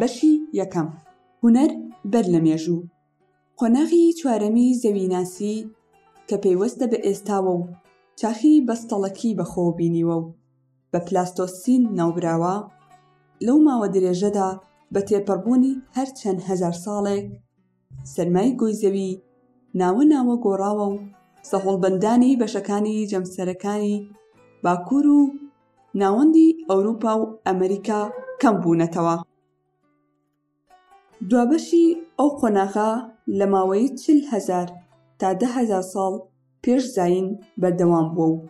بەشی یەکەم هونەر بەر لە مێژوو قۆناغی چوارەمی زەویناسی کە پەیوەستە بە ئێستاوە و چاخی بەستەڵەکی بەخۆ بینیوە و بە پلاستۆسین ناوبراوە لەو ماوە درێژەدا بە تێپەڕبوونی هەرچەند هەزار ساڵێک سەرمای گۆی زەوی ناوە ناوە گۆڕاوە و سەهۆڵبەندانی بەشەکانی جەمسەرەکانی باکوور و ناوەندی ئەوروپا و ئەمریکا کەم بوونەتەوە. دوابەشی ئەو قۆناغە لە ماوەی چل هەزار تا دە هەزار ساڵ پێش زایین بەردەوام بووە و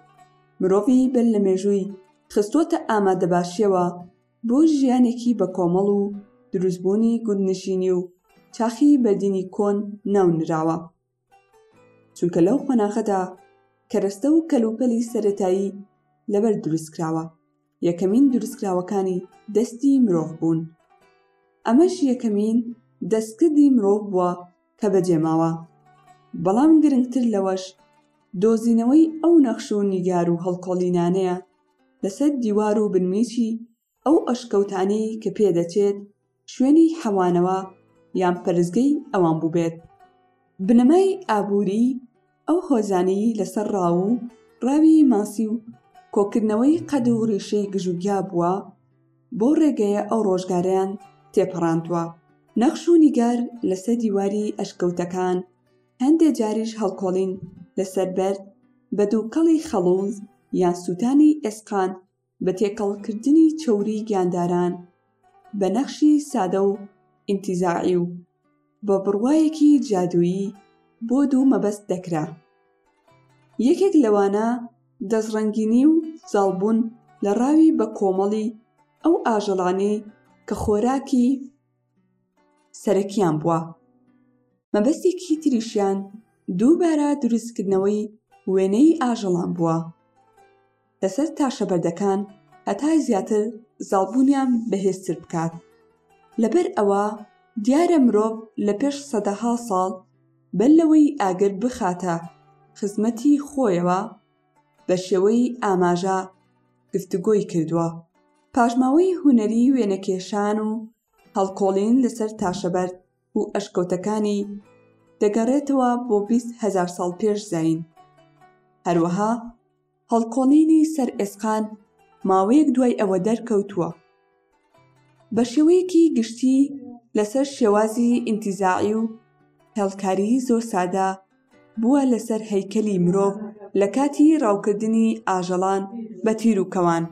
مرۆڤی بەر لە مێژووی خستووەتە ئامادەباشییەوە بۆ ژیانێکی بەکۆمەڵ و دروستبوونی گوندنشینی و چاخی بەردینی کۆن ناونراوە، چونکە لەو قۆناغەدا کەرەستە و کەلوپەلی سەرەتایی لەبەر دروستکراوە، یەکەمین دروستکراوەکانی دەستی مرۆڤ بوون، ئەمەش یەکەمین دەستکردی مرۆڤ بووە کە بەجێماوە، بەڵام گرنگتر لەوەش دۆزینەوەی ئەو نەخش و نیگار و هەڵکۆڵینانەیە لەسەر دیوار و بنمیچی ئەو ئەشکەوتانەی کە پێدەچێت شوێنی حەوانەوە یان پەرستگەی ئەوان بووبێت. بنەمای ئابووریی ئەو هۆزانەی لەسەر ڕاو و ڕەوی ماسی و کۆکردنەوەی قەد و ڕیشەی گژوگیا بووە، بەو ڕێگەیە ئەو ڕۆژگارەیان تێپەڕاندووە. نەخش و نیگار لەسەر دیواری ئەشکەوتەکان، هەندێ جاریش هەڵکۆڵین لەسەر بەرد بە دووکەڵی خەڵووز یان سووتانی ئێسقان، بە تێکەڵکردنی چەوری گیانداران بە نەخشی سادە و ئینتیزاعی و بە بڕوایەکی جادوویی بۆ دوو مەبەست دەکرا یەکێک لەوانە دەستڕەنگینی و زاڵبوون لە ڕاوی بە کۆمەڵی ئەو ئاژەڵانەی کە خۆراکی سەرەکیان بووە مەبەستێکی تریشیان دووبارە دروستکردنەوەی وێنەی ئاژەڵان بووە لەسەر تاشە بەردەکان هەتا زیاتر زاڵبوونیان بەهێزتر بکات لەبەر ئەوە دیارە مرۆڤ لە پێش سەدەها ساڵ بەر لەوەی ئاگر بخاتە خزمەتی خۆیەوە بە شێوەی ئاماژە گفتوگۆی کردووە. پاشماوەی هونەریی وێنەکێشان و هەڵکۆڵین لەسەر تاشەبەرد و ئەشکەوتەکانی دەگەڕێتەوە بۆ بیست هەزار ساڵ پێش زایین. هەروەها هەڵکۆڵینی سەر ئێسقان ماوەیەک دوای ئەوە دەرکەوتووە، بە شێوەیەکی گشتی لەسەر شێوازی ئینتیزاعی و هێڵکاریی زۆر سادە بووە لەسەر هەیکەلی مرۆڤ لە کاتی ڕاوکردنی ئاژەڵان بە تیر و کەوان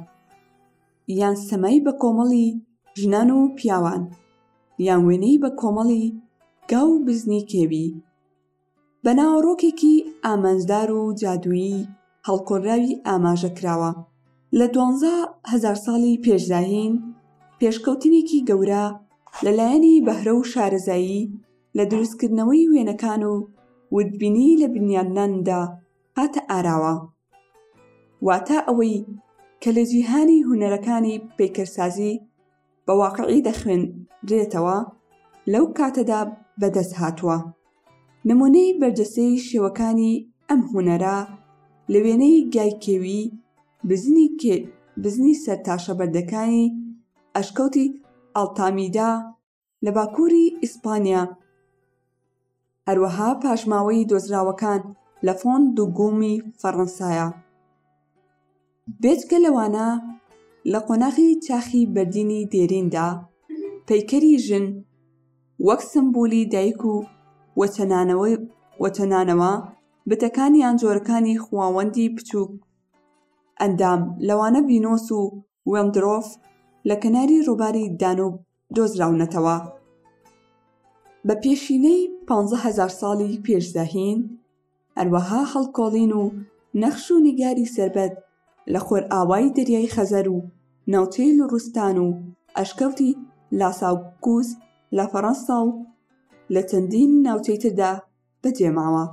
یان سەمای بە کۆمەڵی ژنان و پیاوان یان وێنەی بە کۆمەڵی گا و بزنی کێوی بە ناوەڕۆکێکی ئامانجدار و جادوویی هەڵکۆنراوی ئاماژە کراوە لە دوانزە هەزار ساڵی پێش زاهین پێشکەوتنێکی گەورە لە لایەنی بەهرە و شارەزایی لە دروستکردنەوەی وێنەکان و وردبینی لە بنیادناندا هاتە ئاراوە واتا ئەوەی کە لە جیهانی هونەرەکانی پەیکەرسازی بە واقعی دەخوێنرێتەوە لەو کاتەدا بەدەست هاتووە نمونەی بەرجەسەی شێوەکانی ئەم هونەرە لە وێنەی گای کێوی بزنی کێ بزنی سەرتاشە بەردەکانی ئەشکەوتی ئەڵتامیدا لە باکووری ئیسپانیا هەروەها پاشماوەی دۆزراوەکان لە فۆن دوگومی فەڕەنسایە بێجگە لەوانە لە قۆناغی چاخی بەردینی دێریندا پەیکەری ژن وەک سمبولی دایک و وەچەنانەوەی وەچەنانەوە بتەکانیان جۆرەکانی خواوەندی بچووک ئەندام لەوانە ڤینۆس و وێندرۆف لە کەناری ڕووباری دانوب دۆزراونەتەوە بە پێشینەی پ هزار ساڵی پێش زەهین هەروەها هەڵکۆڵین و نەخش و نیگاری سربەت لە خۆرئاوای دەریای خەزەر و ناوچەی لوڕستان و ئەشکەوتی لاساوکوس لە فەڕەنسا و لە چەندین ناوچەی تردا بەجێماوە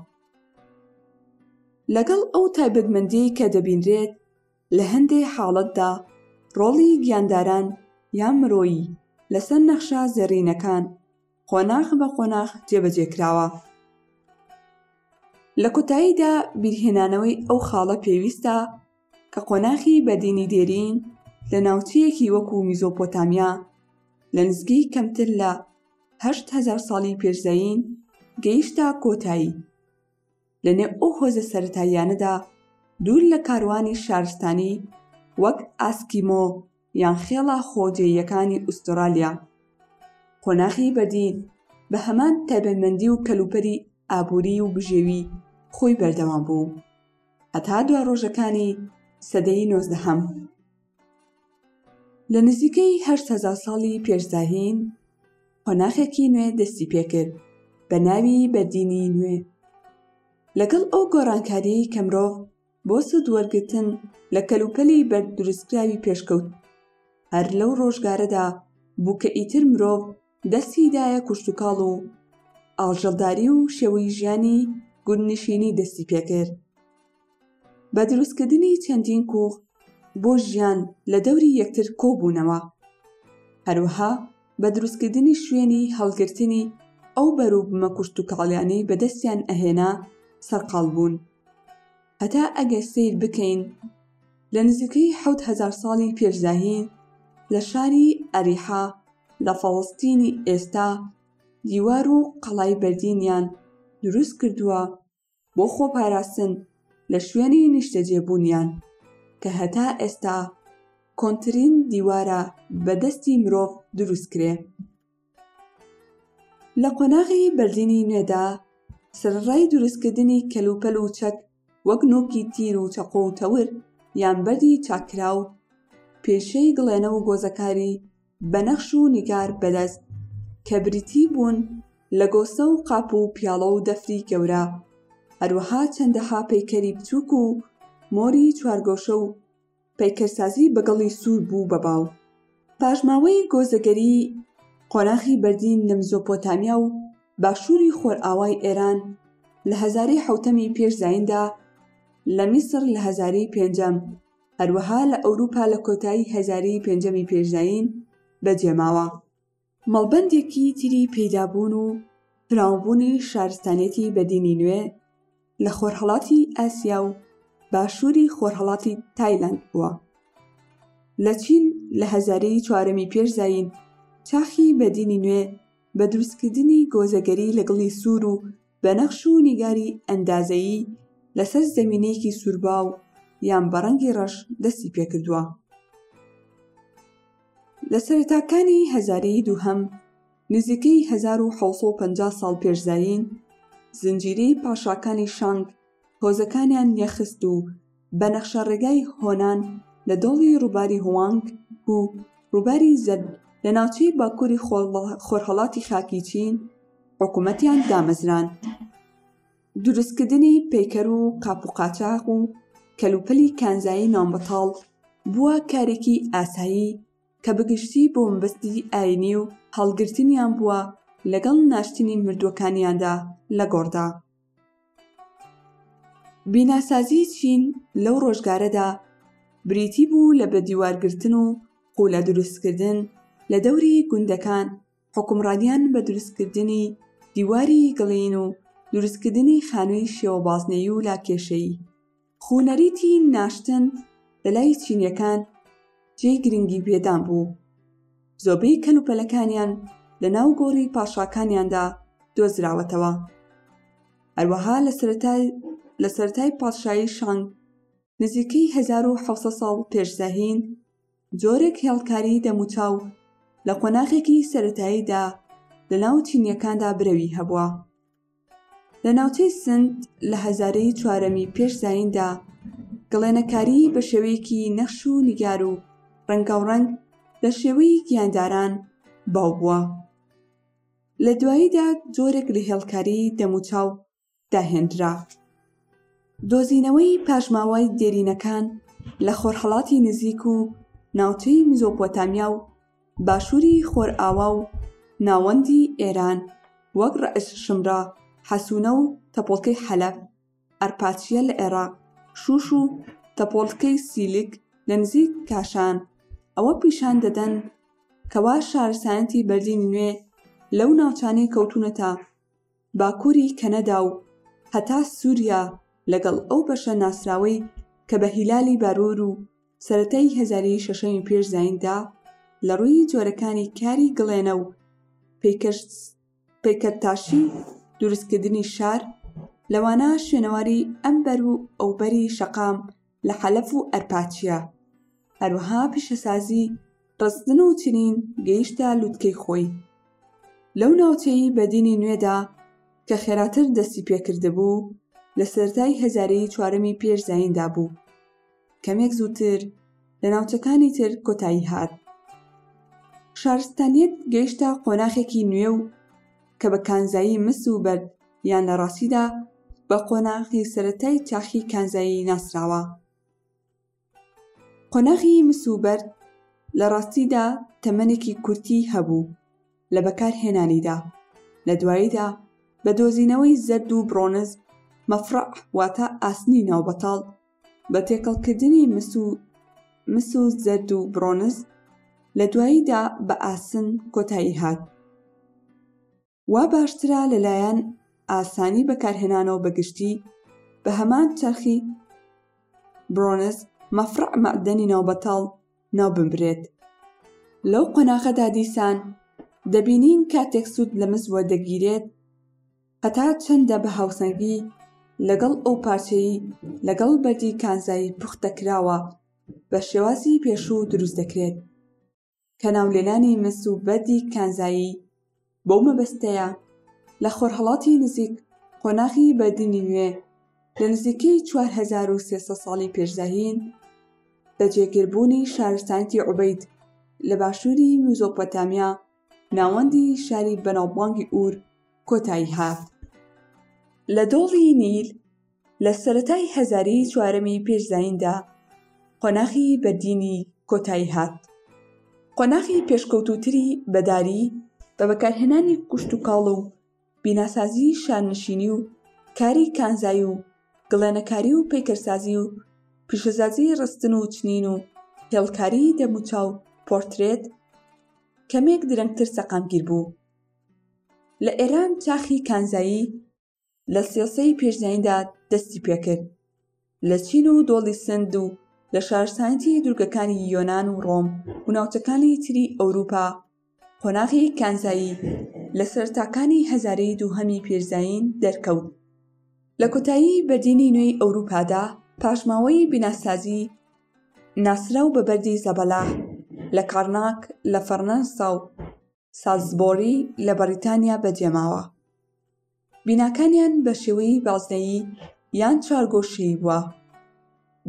لەگەڵ ئەو تایبەتمەندی کە دەبینرێت لە هەندێ حاڵەتدا ڕۆڵی گیانداران یان مرۆیی لەسەر نەخشە زێڕینەکان قۆناخ بە قۆناخ جێبەجێکراوە. لە کۆتاییدا بیرهێنانەوەی ئەو خاڵە پێویستە کە قۆناخی بەردینی دێرین لە ناوچەیەکی وەکو میزۆپۆتامیا لە نزگەی کەمتر لە هەشت هەزار ساڵی پێش زایین گەیشتە کۆتایی لە نێو ئەو هۆزە سەرەتاییانەدا دوور لە کاروانی شارستانی وەک ئاسکیمۆ یان خێڵە خۆجێییەکانی ئوسترالیا، قۆناغی بەردین بە هەمان تایبەتمەندی و کەلوپەلی ئابووری و بژێوی خۆی بەردەوام بوو هەتا دوا ڕۆژەکانی سەدەی نۆزدەهەم. لە نزیکەی هەشت هەزار ساڵی پێش زایین قۆناخێکی نوێ دەستی پێکرد بە ناوی بەردینی نوێ لەگەڵ ئەو گۆڕانکاریی کە مرۆڤ بۆ سود وەرگتن لە کەلوپەلی بەرد دروستکراوی پێشکەوت هەر لەو ڕۆژگارەدا بوو کە ئیتر مرۆڤ دەستی دایە کوشتوکاڵ و ئاڵژەڵداری و شێوەی ژیانی گوندنشینی دەستی پێکرد بە دروستکردنی چەندین کۆخ بۆ ژیان لە دەوری یەکتر کۆبوونەوە هەروەها بە دروستکردنی شوێنی هەڵگرتنی ئەو بەروبمە کوشت و کاڵیانەی بەدەستیان ئەهێنا سەرقاڵ بوون هەتا ئەگەر سیر بکەین لە نزیکەی حەوت هەزار ساڵی پێش زایین لە شاری ئەریحا لە فەڵەستینی ئێستا دیوار و قەڵای بەردینیان دروست کردووە بۆ خۆپاراستن لە شوێنی نیشتەجێبوونیان کە هەتا ئێستا کۆنترین دیوارە بە دەستی مرۆڤ دروست کرێ لە قۆناغی بەردینی نوێدا سەرەڕای دروستکردنی کەلوپەل و چەک وەک نوکی تیر و چەقۆ و تەور یان بەردی چاککراو پیشەی گڵێنە و گۆزەکاری بە نەخش و نیگار بەدەست کە بریتی بوون لە گۆسە و قاپ و پیاڵە و دەفری گەورە هەروەها چەندەها پەیکەری بچووک و مۆری چوارگۆشە و پەیکەرسازی بەگەڵی سوور بوو بە باو. پاشماوەی گۆزەگەریی قۆناخی بەردین لە مزۆپۆتامیا و باشووری خۆرئاوای ئێران لە هەزارەی حەوتەمی پێش زاییندا، لە میسر لە هەزارەی پێنجەم، هەروەها لە ئەورووپا لە کۆتایی هەزارەی پێنجەمی پێش زایین بەجێماوە. مەڵبەندێکی تری پەیدابوون و فراوانبوونی شارستانێتی بەدینی نوێ لە خۆرهەڵاتی ئاسیا و باشووری خۆرهەڵاتی تایلند بووە لە چین لە هەزاری چوارەمی پێش زایین چاخی بەدینی نوێ بە دروستکردنی گۆزەگەری لە گڵی سوور و بە نەخش و نیگاری ئەندازەیی لەسەر زەمینەیەکی سوورباو یان بە ڕەنگی ڕەش دەستی پێکردووە. لە سەرەتاکانی هەزارەی دووهەم، نزیکەی هەزار و حەوت سەد و پەنجا ساڵ پێش زایین، زنجیرەی پاشاکانی شانگ هۆزەکانیان یەخست و بە نەخشە ڕێگای هۆنان لە دۆڵی ڕووباری هوانگ هو ڕووباری زەرد لە ناوچەی باکووری خۆرهەڵاتی خاکی چین حکوومەتیان دامەزراند دروستکردنی پەیکەر و قاپ و قاچاق و کەلوپەلی کانزایی ناوبەتاڵ بووە کارێکی ئاسایی کە بەگشتی بۆ مەبەستی ئاینی و هەڵگرتنیان بووە لەگەڵ ناشتنی مردووەکانیاندا لە گۆڕدا بیناسازی چین لەو ڕۆژگارەدا بریتی بوو لە بە دیوارگرتن و قولە دروستکردن لە دەوری گوندەکان حکومڕانیان بە دروستکردنی دیواری گڵین و دروستکردنی خانووی شێوە بازنەیی و لاکێشەیی خونەریتی ناشتن لەلای چینیەکان جێی گرنگی بێدان بوو زۆبەی کەلوپەلەکانیان لە ناو گۆڕی پاشاکانیاندا دۆزراوەتەوە هەروەها لە سەرەتای لە سەرەتای پادشایی شانگ نزیکەی 1970 ساڵ پێش زەهین جۆرێک هێڵکاری دەموچاو لە قۆناغێکی سەتاییدا لە ناو چینیەکاندا برەوی هەبووە لە ناوچەی سند لە هەزارەی چوارەمی پێش زاییندا گڵێنەکاریی بە شێوەیەکی نەخش و نیگار و ڕەنگاوڕەنگ لە شێوەی گیانداران باو بووە. لە دواییدا جۆرێک لە هێڵکاریی دەموچاو داهێنرا. دۆزینەوەی پاشماوەی دێرینەکان لە خۆرهەڵاتی نزیک و ناوچەی میزۆپۆتامیا و باشووری خۆرئاوا و ناوەندی ئێران وەک ڕەئس شمرا، حەسونە و تەپۆڵکەی حەلەب، ئەرپاچیە لە ئێراق، شووش و تەپۆڵکەی سیلک لە نزیک کاشان ئەوە پیشان دەدەن کەوا شارستانیەتی بەردینی نوێ لەو ناوچانەی کەوتوونەتە باکووری کەنەدا و هەتا سووریا لەگەڵ ئەو بەشە ناسراوەی کە بە هیلالی بارور و سەرەتای هەزارەی شەشەمی پێش زایندا لە ڕووی جۆرەکانی کاری گڵێنە و پەیکەرتاشی و دروستکردنی شار لەوانە شوێنەواری ئەم بەر و ئەو بەری شەقام لە حەلەف و ئەرپاچیا، هەروەها پیشەسازی ڕستن و چنین گەیشتە لوتکەی خۆی. لەو ناوچەی بەدینی نوێدا کە خێراتر دەستی پێکردبوو لە سەرەتای هەزارەی چوارەمی پێش زاییندا بوو، کەمێک زووتر لە ناوچەکانی تر کۆتایی هات. شارستانیەت گەیشتە قۆناخێکی نوێ و کە بە کانزایی مس و بەرد یان لە ڕاستیدا بە قۆناغی سەرەتای چاخی کانزایی ناسراوە قۆناغی مس و بەرد لە ڕاستیدا تەمەنێکی کورتی هەبوو لە بەکارهێنانیدا لە دواییدا بە دۆزینەوەی زەرد و برۆنز مەفڕع واتە ئاسنی ناوبەتاڵ بە تێکەڵکردنی مس و مس و زەرد و برۆنز لە دواییدا بە ئاسن کۆتایی هات وا باشترە لەلایەن ئاسانی بەکارهێنانەوە بە گشتی بە هەمان چەرخی برۆنز مەفرع مەعدەنی ناوبەتاڵ ناو ببرێت لەو قۆناغەدا دیسان دەبینین کاتێک سوود لە مس وەردەگیرێت هەتا چەندە بە هاوسەنگی لەگەڵ ئەو پارچەی لەگەڵ بەردی کانزایی پوختە کراوە بە شێوازی پێشوو دروست دەکرێت کە ناولێنانی مس و بەردی کانزایی بەو مەبەستەیە لە خۆرهڵاتی نزیک قۆناغی بەردینی نوێ لە نزیکەی 4300 ساڵی پێشزاهین بە جێگیربوونی شارستانتی عوبید لە باشووری میزۆپۆتامیا ناوەندی شاری بەناوبانگی ئور کۆتایی هات لە دۆڵی نیل لە سەرەتای هەزارەی چوارەمی پێش زاییندا قۆناخی بەردینی کۆتایی هات، قۆناخی پێشکەوتووتری بەداری بە بەکارهێنانی کشتوکاڵ و بیناسازی شارنشینی و کاری کانزایی و گڵێنەکاری و پەیکەرسازی و پیشەسازی ڕستن و چنین و هێڵکاری دەموچاو و پۆرترێت کەمێک درەنگتر سەقامگیر بوو. لە ئێران چاخی کانزایی، لە سێسەی پێشزیندا دەستی پێکرد لە چین و دۆڵی سند و لە شارسانتی دوورگەکانی یۆناان و ڕۆم و ناوچەکانی تری ئەوروپا قۆناغی کانزایی لە سەرتاکانی هەزارەی دووهەمی پێرزین دەرکەوت لە کۆتایی بەردینی نوێی ئەوروپادا پاشماوەی بیناسازی ناسراو بە بەردی زەبەلا لە کارناک لە فەڕەنسا و سالزبۆری لە بەڕیتانیا بەجێماوە بیناکانیان بە شێوەی بازنەیی یان چارگۆشەی بووە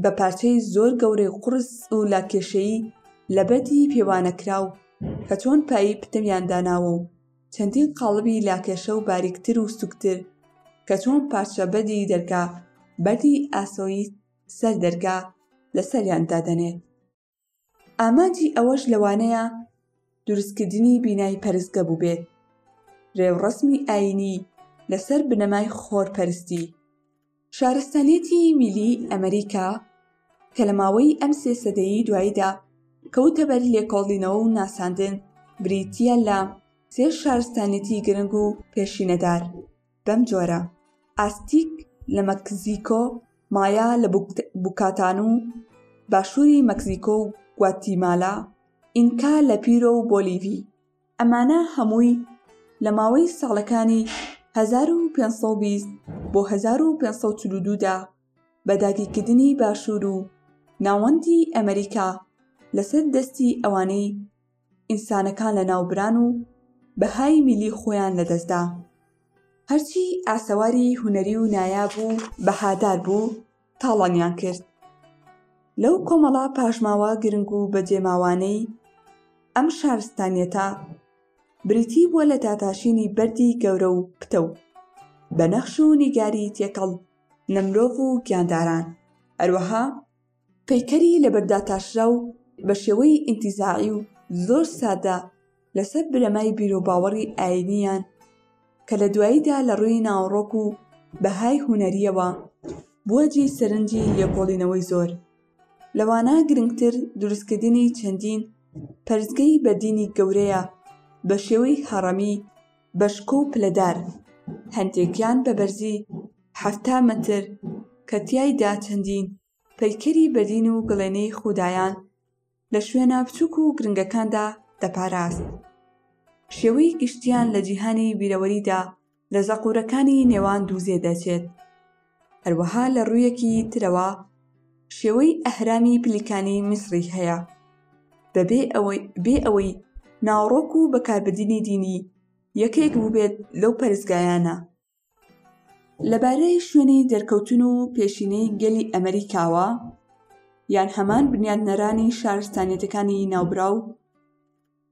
بە پارچەی زۆر گەورەی قڕس و لاکێشەیی لە بەردی پێوانەکراو کە چۆن پایی پتەویان داناوە و چەندین قاڵبی لاکێشە و باریکتر و سوکتر کە چۆن پارچە بەدی دەرگا بەردی ئاسۆی سەر دەرگا لەسەریان دادەنێت ئامانجی ئەوەش لەوانەیە دروستکردنی بینای پەرستگە بووبێت رێوڕەسمی ئاینی لەسەر بنەمای خۆرپەرستی شارستانیەتی میلی ئەمریکا کە لە ماوەی ئەم سێ سەدەیی دواییدا کەوتە بەر لێکۆڵینەوە و ناساندن بریتە لە سێ شارستانیەتی گرنگ و پێشینەدار بەم جۆرە، ئاستیک لە مەکزیکۆ، مایا لە بوکاتان و باشووری مەکزیکۆ و گواتیمالا، ئینکا لە پیرۆ و بۆلیڤی، ئەمانە هەمووی لە ماوەی ساڵەکانی هەزار و پێنج سەد و بیست بۆ هەزار و پێنج سەد و چل و دوو دا بە داگیرکردنی باشوور و ناوەندی ئەمریکا لەسەر دەستی ئەوانەی ئینسانەکان لەناوبران و بەهای میلی خۆیان لەدەستدا هەرچی ئاسەواری هونەری و نایاب و بەهادار بوو تاڵانیان کرد لەو کۆمەڵا پاشماوە گرنگ و بەجێماوانەی ئەم شارستانیەتە بریتی بووە لە تاتاشینی بەردی گەورە و پتە و بەنەخش و نیگاری تێکەڵ لە مرۆڤ و گیانداران هەروەها پەیکەری لەبەرداتاشراو بە شێوەی ئینتیزاعی و زۆر سادە لەسەر بنەمای بیرۆباوەڕی ئایینییان کە لە دواییدا لە ڕووی ناوەڕۆک و بەهای هونەرییەوە بووە جێی سەرنجی لێکۆڵینەوەی زۆر لەوانە گرنگتر دروستکردنی چەندین پەرستگەی بەردینی گەورەیە بە شێوەی هەڕەمی بە شکۆ و پلەدار، هەندێکیان بە بەرزی حەفتا مەتر کە تیایدا چەندین پەیکەری بەدین و گڵێنەی خودایان لە شوێنە بچووک و گرنگەکاندا دەپاراست. شێوەی گشتییان لە جیهانی بیرەوەریدا لە زەقورەکانی نێوان دوو زێ دەچێت. هەروەها لە ڕوویەکی ترەوە شێوەی ئەهرامی پلیکانی میسری هەیە بەبێ ئەوەی بێ ئەوەی ناوڕۆک و بەکاربردنی دینی یەکێک بووبێت لەو پەرستگایانە لەبارەی شوێنی دەرکەوتن و پێشینەی گەلی ئەمریکاوە یان هەمان بنیاتنەرانی شارستانیەتەکانی ناوبراو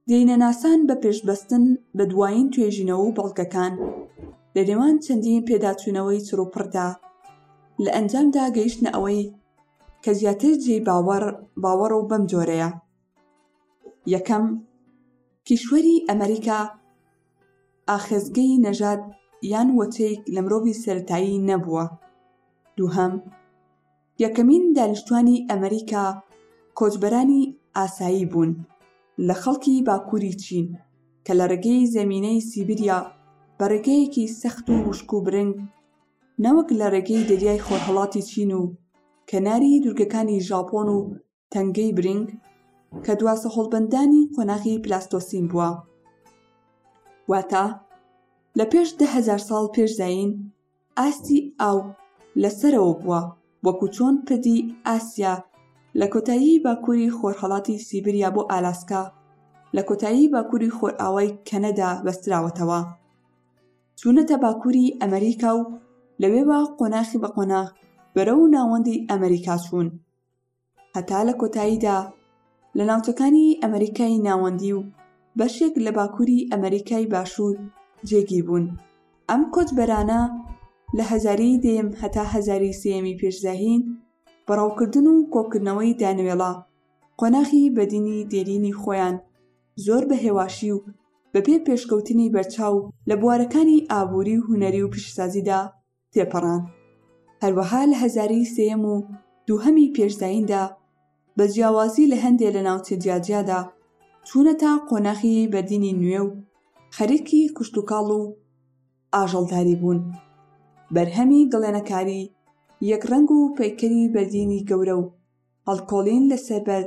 دینەناسان بە پێشبەستن بە دوایین توێژینەوە و بەڵگەکان لە نێوان چەندین پێداچوونەوەی چڕوپڕدا لە ئەنجامدا گەیشتنە ئەوەی کە زیاتر جێی باوەڕ باوەڕە و بەم جۆرەیە یەکەم کیشوەری ئەمریکا ئاخێزگەی نەژاد یان وەچەیک لە مرۆڤی سەرەتایی نەبووە دووهەم یەکەمین دانیشتوانی ئەمریکا کۆچبەرانی ئاسایی بوون لە خەڵکی باکووری چین کە لە ڕێگەی زەمینەی سیبریا بە ڕێگەیەکی سەخت و وشک و برنگ نەوەک لە ڕێگەی دەریای خۆرهەڵاتی چین و کەناری دوورگەکانی ژاپۆن و تەنگەی برینگ کە دوا سەهۆڵبەندانی قۆناغی پلاستۆسین بووە واتە لە پێش دههزار ساڵ پێش زایین ئاستی ئاو لەسەرەوە بووە وەکو چۆن پردی ئاسیا لە کۆتایی باکووری خۆرهەڵاتی سیبریا بۆ ئالاسکا لە کۆتایی باکووری خۆرئاوای کەنەدا بەستراوەتەوە چوونەتە باکووری ئەمریکا و لەوێوە قۆناخی بە قۆناغ بەرەو ناوەندی ئەمریکا چوون هەتا لە کۆتاییدا لە ناوچەکانی ئەمریکای ناوەندی و بەشێک لە باکووری ئەمریکای باشوور جێگیر بوون ئەم کۆچبەرانە لە هەزاری دەیەم هەتا هەزاری سێمی پێشزاهین بەڕەوکردن و کۆکردنەوەی دانوێڵە قۆناخی بەدینی دێرینی خۆیان زۆر بە هێواشی و بەبێ پێشکەوتنی بەرچاو لە بوارەکانی ئابووری و هونەری و پیشسازیدا تێپەڕان. هەروەها لە هەزارەی سێیەم و دووهەمی پێش زاییندا، بە جیاوازی لە هەندێ لە ناوچە جیاجیادا، چوونەتە قۆناغی بەردینی نوێ و خەریکی کشتوکاڵ و ئاژەڵداری بوون. بەرهەمی گڵێنەکاری یەکڕەنگ و پەیکەری بەردینی گەورە و هەڵکۆڵین لە سەربەر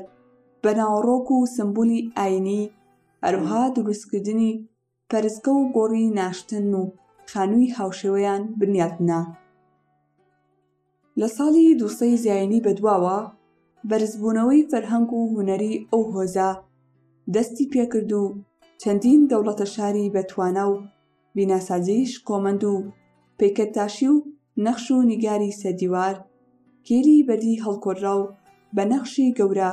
بە ناوەڕۆک و سمبولی ئایینی، هەروەها دروستکردنی، پەرستگە و گۆڕی ناشتن و خانووی هاوشێوەیان بنیات نا. لە ساڵی دوو سەی زایینی بەدواوە بەرزبوونەوەی فەرهەنگ و هونەری ئەو هۆزە دەستی پێکرد و چەندین دەوڵەتە شاری بە توانا و بیناسازیی شکۆمەند و پەیکەرتاشی و نەخش و نیگاری سەردیوار کێلی بەردی هەڵکۆلراو بە نەخشی گەورە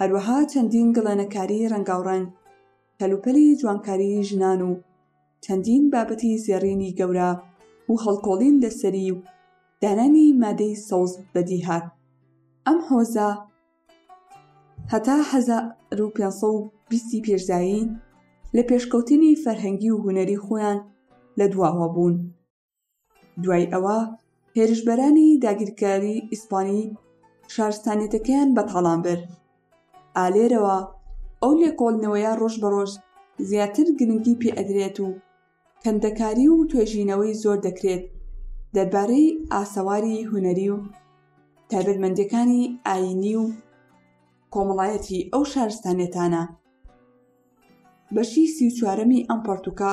هەروەها چەندین گڵێنەکاری ڕەنگاوڕەنگ، کەلوپەلی جوانکاریی ژنان و چەندین بابەتی زێڕینی گەورە و هەڵکۆڵین لەسەری و دانانی مادەی سەوز بەدی هات. ئەم هۆزە هەتا هەزار و پێنج سەد و بیست ی پێش زایین لە پێشکەوتنی فەرهەنگی و هونەری خۆیان لە دواوە بوون. دوای ئەوە هێرشبەرانی داگیرکاری ئیسپانی شارستانیتەکەیان بە تاڵان بەر ئالێرەوە ئەو لێکۆڵنەوەیە ڕۆژ بە ڕۆژ زیاتر گرنگی پێ ئەدرێت و کەندەکاری و توێژینەوەی زۆر دەکرێت دەربارەی ئاسەواری هونەری و تایبەتمەندەکانی ئاینی و کۆمەڵایەتی ئەو شارستانێتانە بەشی سی چوارەمی ئەم پەرتوکە